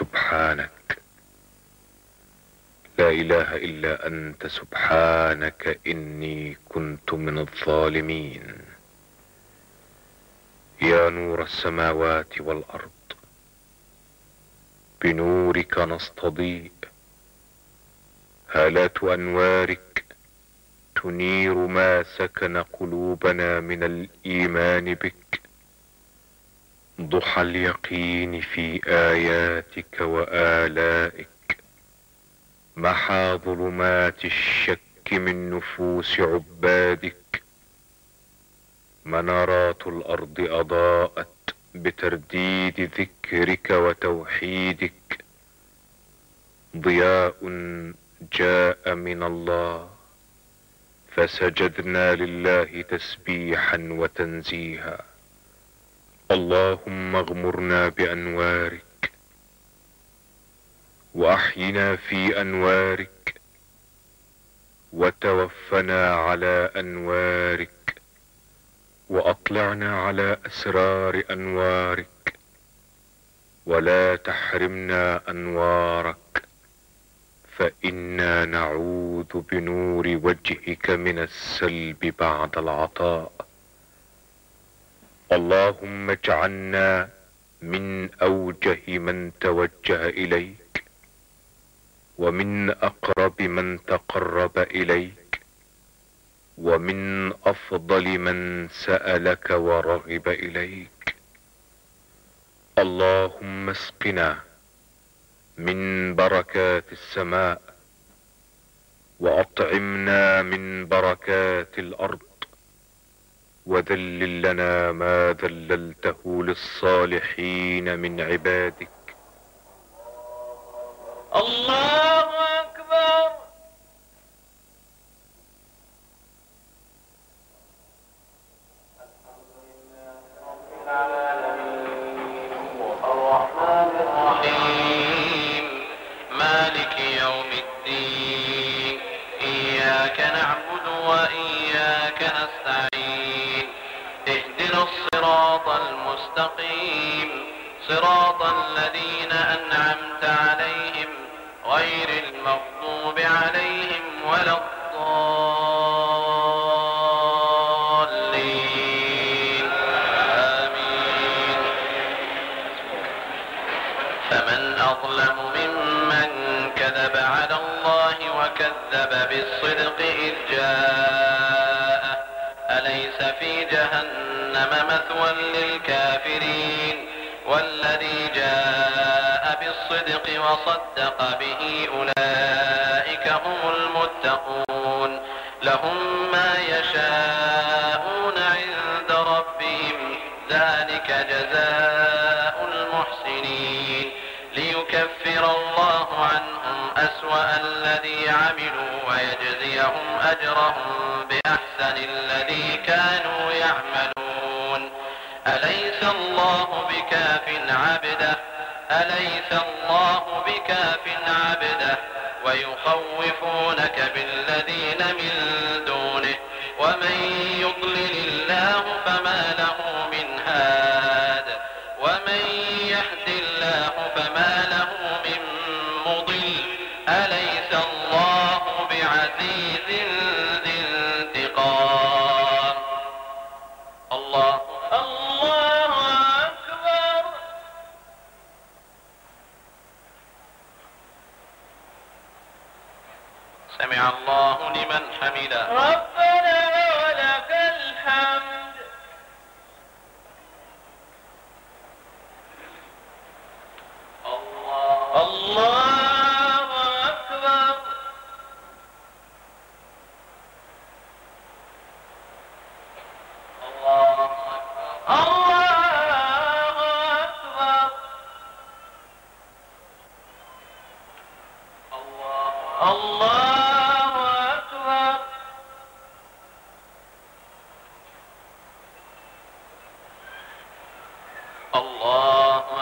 سبحانك. لا إله إلا أنت سبحانك إني كنت من الظالمين. يا نور السماوات والأرض بنورك نستضيء. هالات أنوارك تنير ما سكن قلوبنا من الإيمان بك. ضحى اليقين في آياتك وآلائك. محى ظلمات الشك من نفوس عبادك. منارات الأرض أضاءت بترديد ذكرك وتوحيدك. ضياء جاء من الله. فسجدنا لله تسبيحا وتنزيها. اللهم اغمرنا بأنوارك وأحينا في أنوارك وتوفنا على أنوارك واطلعنا على أسرار أنوارك ولا تحرمنا أنوارك فإنا نعوذ بنور وجهك من السلب بعد العطاء اللهم اجعلنا من أوجه من توجه إليك ومن أقرب من تقرب إليك ومن أفضل من سألك ورغب إليك. اللهم اسقنا من بركات السماء وأطعمنا من بركات الأرض وذلل لنا ما ذللته للصالحين من عبادك. الله وكذب بالصدق إذ جاءه. أليس في جهنم مثوى للكافرين؟ والذي جاء بالصدق وصدق به أولئك هم المتقون. لهم ويجزيهم أجرهم بأحسن الذي كانوا يعملون. أليس الله بكاف عبده؟ أليس الله بكاف عبده؟ ويخوفونك بالذين من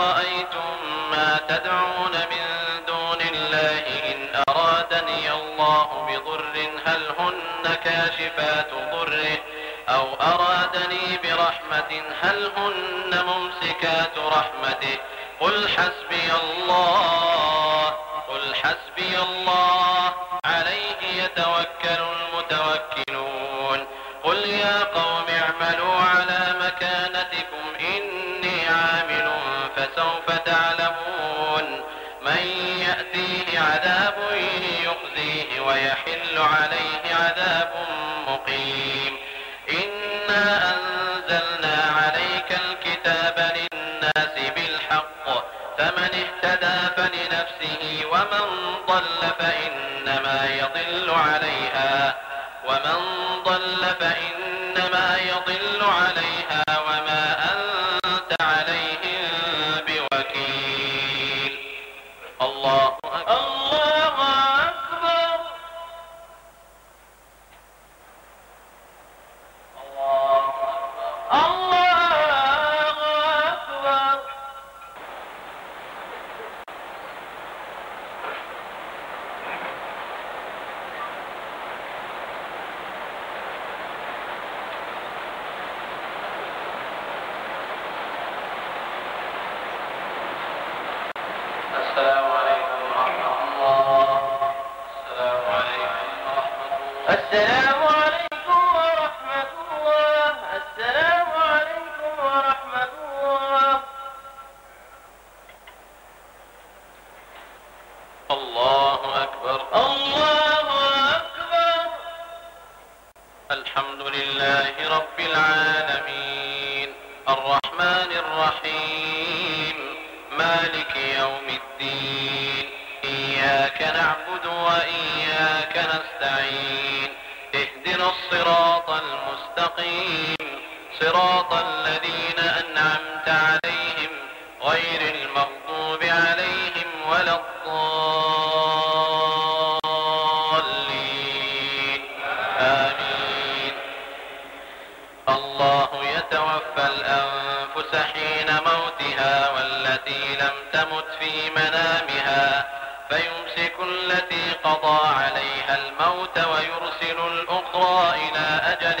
أفرأيتم ما تدعون من دون الله إن أرادني الله بضر هل هن كاشفات ضره أو أرادني برحمة هل هن ممسكات رحمته قل حسبي الله قل حسبي الله عليه يتوكل المتوكلون قل يا قوم اعملوا على فلنفسه المستقيم. صراط الذين أنعمت عليهم غير المغضوب عليهم ولا الضالين. آمين. الله يتوفى الأنفس حين موتها والتي لم تمت في منامها فيمسك التي قضى عليها الموت ويرسل الأخرى إلى أجل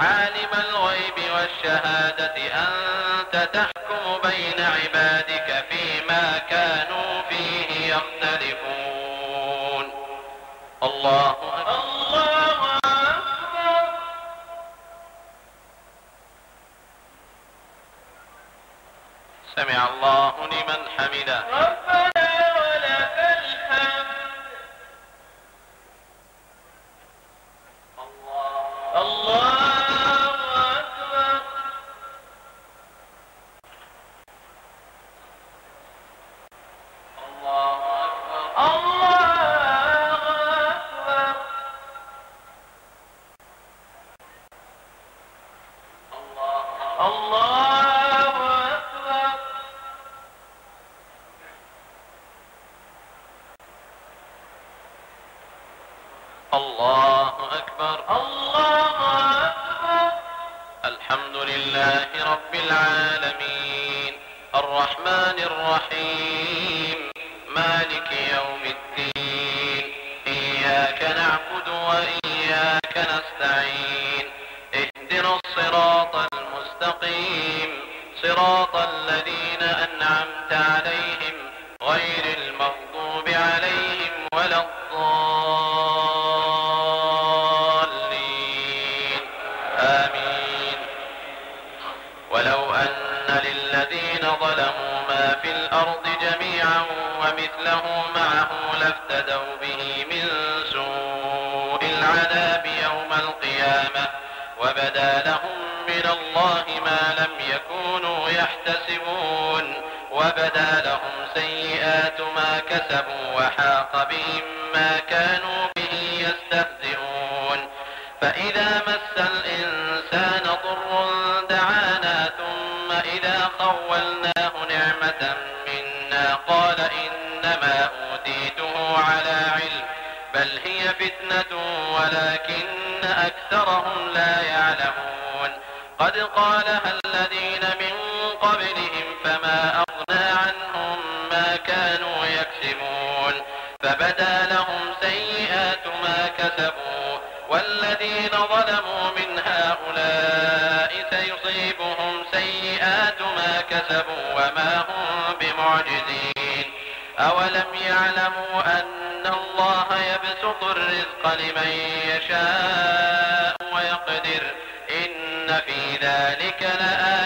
عالم الغيب والشهادة أنت تحكم بين عبادك فيما كانوا فيه يختلفون. الله أكبر. الله أكبر. سمع الله لمن حمده. للذين ظلموا ما في الأرض جميعا ومثله معه لافتدوا به من سوء العذاب يوم القيامة وبدا لهم من الله ما لم يكونوا يحتسبون وبدا لهم سيئات ما كسبوا وحاق بهم ما منا قال إنما أوتيته على علم بل هي فتنة ولكن أكثرهم لا يعلمون قد قالها الذين من قبلهم فما أغنى عنهم ما كانوا يكسبون فبدا لهم سيئات ما كسبوا والذين ظلموا من هؤلاء سيصيبهم سيئات ما كسبوا وما هم بمعجزين أولم يعلموا أن الله يبسط الرزق لمن يشاء ويقدر إن في ذلك لآيات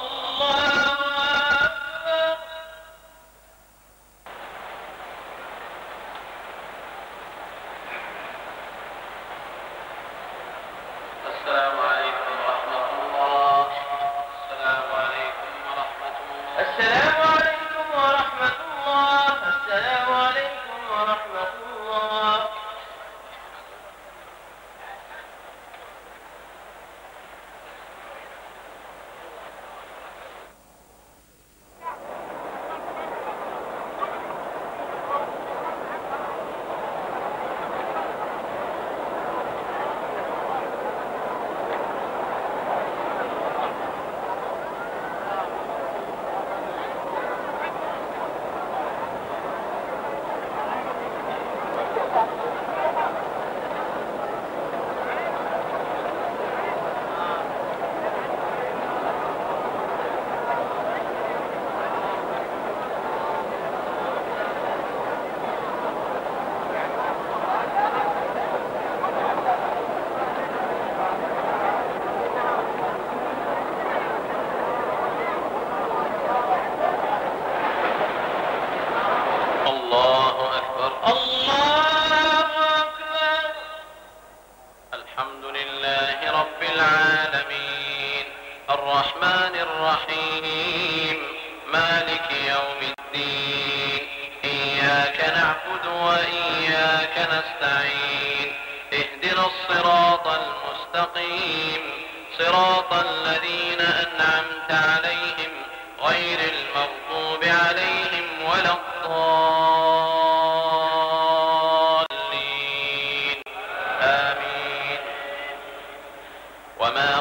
الله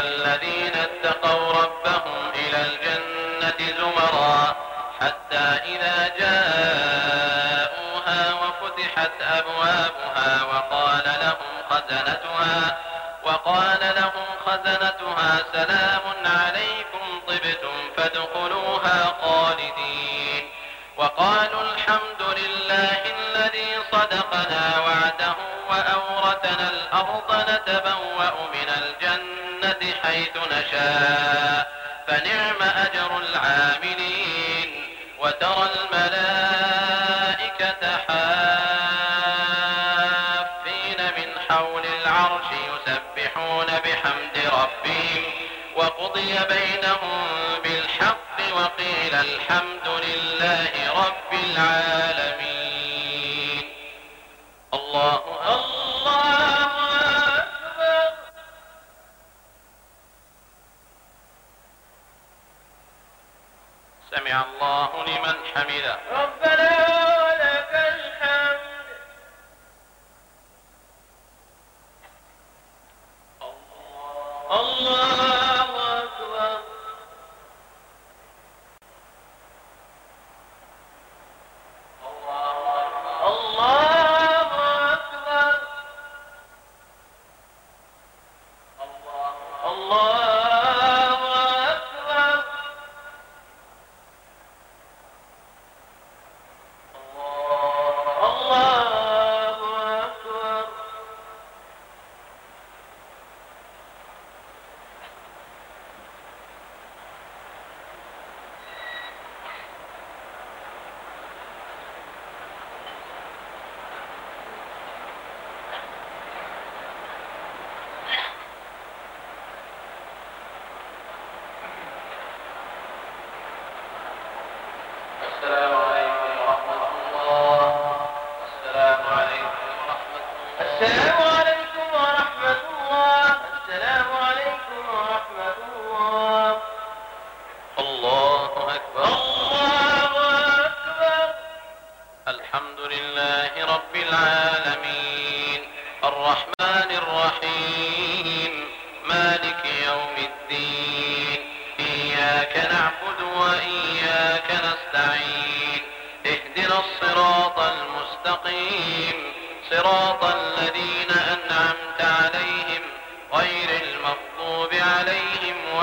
الذين اتقوا ربهم إلى الجنة زمرا حتى إذا جاءوها وفتحت أبوابها وقال لهم خزنتها وقال لهم خزنتها سلام عليكم طبتم فادخلوها خالدين وقالوا الحمد لله الذي صدقنا وعده وأورثنا الأرض نتبوأ من الجنة حيث نشاء فنعم أجر العاملين. وترى الملائكة حافين من حول العرش يسبحون بحمد ربهم. وقضي بينهم بالحق وقيل الحمد لله رب العالمين.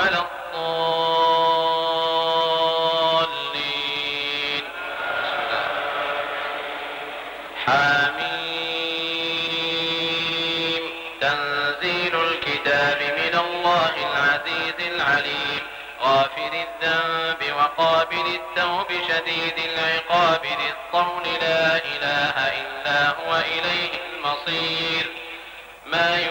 ولا الضالين. حميم. تنزيل الكتاب من الله العزيز العليم. غافر الذنب وقابل التوب شديد العقاب ذي الطول لا إله إلا هو إليه المصير. ما يجادل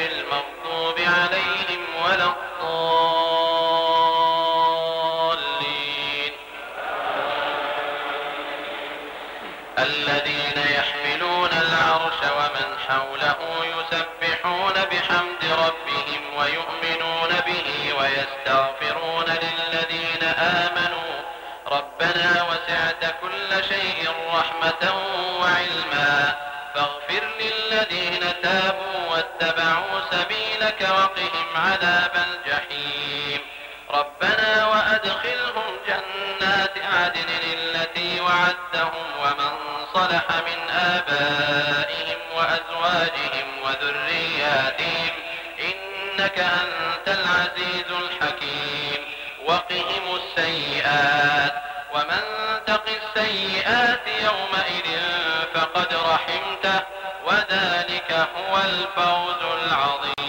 كل شيء رحمة وعلما. فاغفر للذين تابوا واتبعوا سبيلك وقهم عذاب الجحيم. ربنا وأدخلهم جنات عدن التي وعدتهم ومن صلح من آبائهم وأزواجهم وذرياتهم. إنك أنت العزيز السيئات يومئذ فقد رحمته وذلك هو الفوز العظيم.